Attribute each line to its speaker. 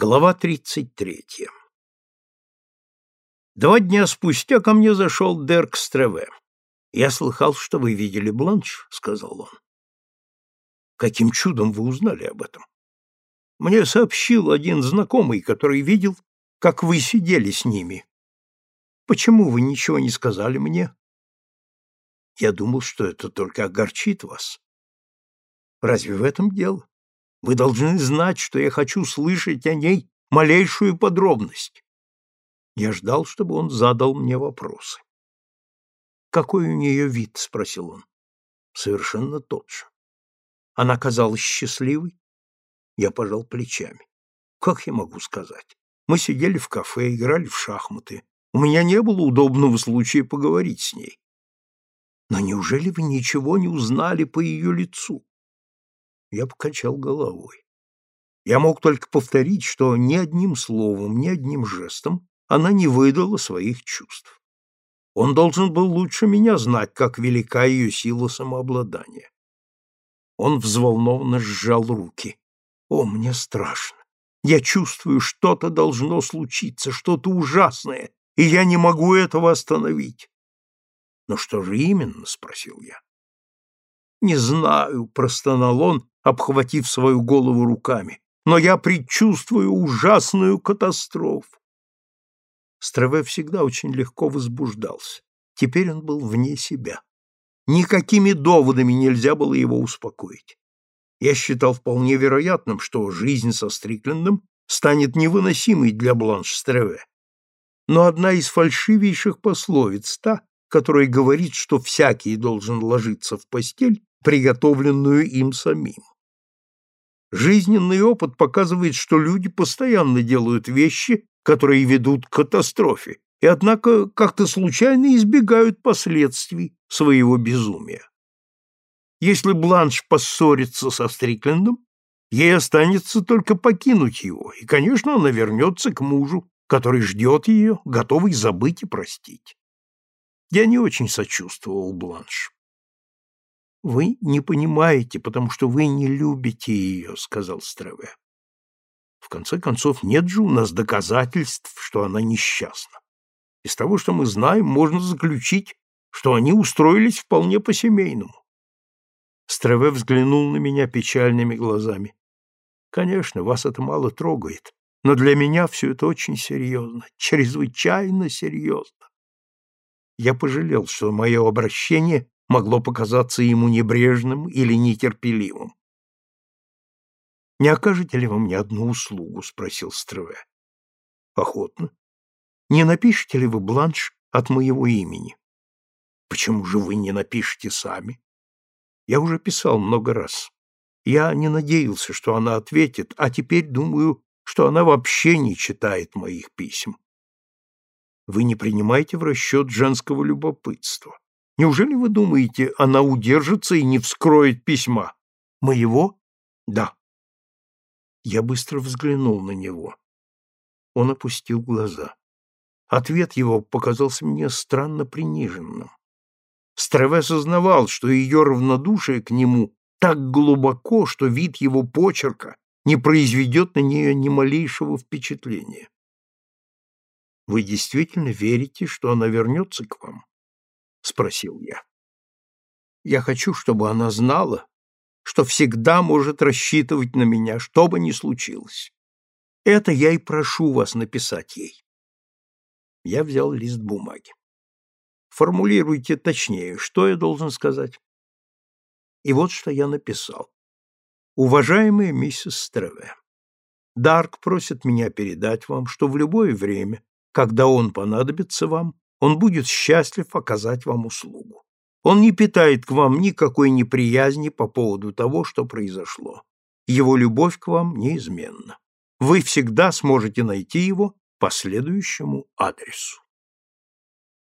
Speaker 1: Глава 33. Два дня спустя ко мне зашел Дерк Стреве. «Я слыхал, что вы видели Бланш», — сказал он. «Каким чудом вы узнали об этом?» «Мне сообщил один знакомый, который видел, как вы сидели с ними. Почему вы ничего не сказали мне?» «Я думал, что это только огорчит вас. Разве в этом дело? Вы должны знать, что я хочу слышать о ней малейшую подробность. Я ждал, чтобы он задал мне вопросы. «Какой у нее вид?» — спросил он. «Совершенно тот же. Она казалась счастливой?» Я пожал плечами. «Как я могу сказать? Мы сидели в кафе, играли в шахматы. У меня не было удобного случая поговорить с ней. Но неужели вы ничего не узнали по ее лицу? Я покачал головой. Я мог только повторить, что ни одним словом, ни одним жестом она не выдала своих чувств. Он должен был лучше меня знать, как велика ее сила самообладания. Он взволнованно сжал руки. «О, мне страшно. Я чувствую, что-то должно случиться, что-то ужасное, и я не могу этого остановить». «Но что же именно?» — спросил я. «Не знаю», — простонал он, обхватив свою голову руками, «но я предчувствую ужасную катастрофу». Страве всегда очень легко возбуждался. Теперь он был вне себя. Никакими доводами нельзя было его успокоить. Я считал вполне вероятным, что жизнь со Стриклендом станет невыносимой для Бланш Стреве. Но одна из фальшивейших пословиц, та, которая говорит, что всякий должен ложиться в постель, приготовленную им самим. Жизненный опыт показывает, что люди постоянно делают вещи, которые ведут к катастрофе, и однако как-то случайно избегают последствий своего безумия. Если Бланш поссорится со Стриклендом, ей останется только покинуть его, и, конечно, она вернется к мужу, который ждет ее, готовый забыть и простить. Я не очень сочувствовал Бланш. Вы не понимаете, потому что вы не любите ее, сказал Стреве. В конце концов, нет же у нас доказательств, что она несчастна. Из того, что мы знаем, можно заключить, что они устроились вполне по-семейному. Стреве взглянул на меня печальными глазами. Конечно, вас это мало трогает, но для меня все это очень серьезно, чрезвычайно серьезно. Я пожалел, что мое обращение могло показаться ему небрежным или нетерпеливым. «Не окажете ли вы мне одну услугу?» — спросил Стреве. «Охотно. Не напишете ли вы бланш от моего имени?» «Почему же вы не напишете сами?» «Я уже писал много раз. Я не надеялся, что она ответит, а теперь думаю, что она вообще не читает моих писем. Вы не принимаете в расчет женского любопытства. Неужели вы думаете, она удержится и не вскроет письма? Моего? Да. Я быстро взглянул на него. Он опустил глаза. Ответ его показался мне странно приниженным. Стреве сознавал, что ее равнодушие к нему так глубоко, что вид его почерка не произведет на нее ни малейшего впечатления. «Вы действительно верите, что она вернется к вам?» — спросил я. «Я хочу, чтобы она знала, что всегда может рассчитывать на меня, что бы ни случилось. Это я и прошу вас написать ей». Я взял лист бумаги. Формулируйте точнее, что я должен сказать. И вот что я написал. Уважаемая миссис Стреве, Дарк просит меня передать вам, что в любое время, когда он понадобится вам, он будет счастлив оказать вам услугу. Он не питает к вам никакой неприязни по поводу того, что произошло. Его любовь к вам неизменна. Вы всегда сможете найти его по следующему адресу.